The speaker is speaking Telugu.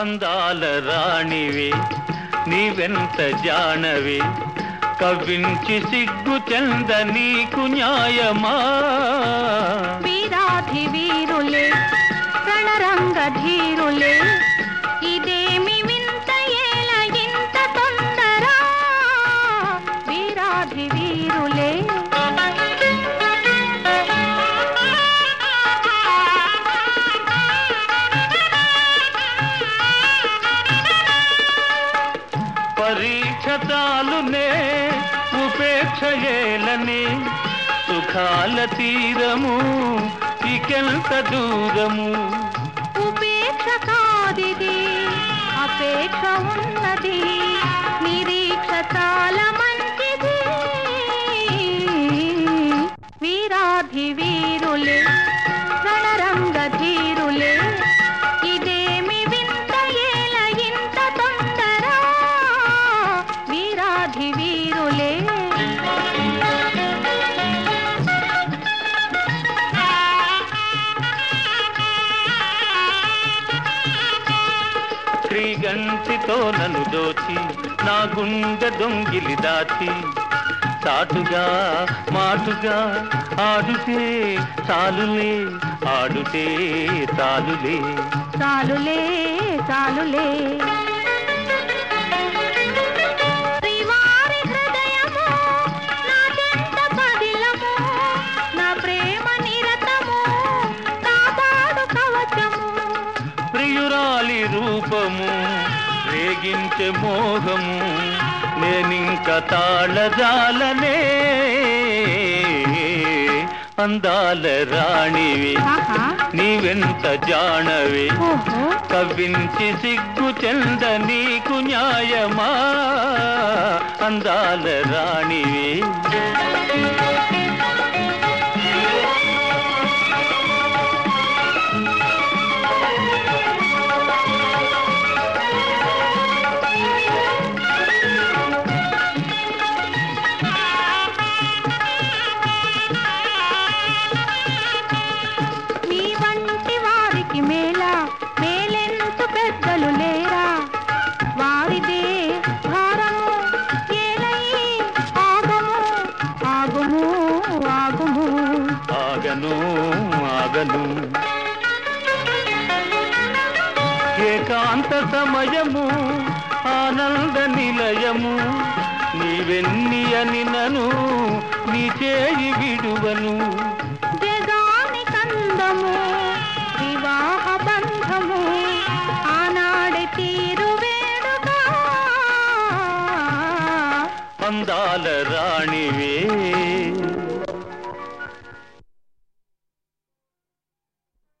అందాల రాణివే నీవెంత జానవే. కవించి సిగ్గు చెంద నీకు న్యాయమా? వీరాధి వీరులే రణరంగ ధీరులే ఇదేమి వింత ఏల ఇంత తొందరా? వీరాధి వీరులే పరీక్ష చాలునే ఉపేక్ష ఏలని సుఖాల తీరము ఇకెంత దూరము? ఉపేక్ష కాదిది అపేక్ష ఉన్నది నిరీక్ష చాలా వీరాధి వీరులే శ్రీగంటితో నన్ను దోచి నా గుండె దొంగిలి దాచి చాటుగా మాటుగా ఆడుతే చాలులే ఆడుతే చాలులే. చాలులే చాలులే. రూపము రేగించే మోహము నేనింక తాళజాలనే అందాల రాణివి. నీవెంత జానవే. కవ్వించి సిగ్గు చెంద నీకు న్యాయమా? అందాల రాణివి. ఆగను ఆగను. ఏకాంత సమయము ఆనంద నిలయము నీవెన్ని అని నను నీ చేయి విడువను. జగాని కందము వివాహ బంధము ఆనాడి తీరు అందాల రాణివే.